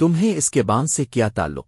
تمہیں اس کے بان سے کیا تعلق؟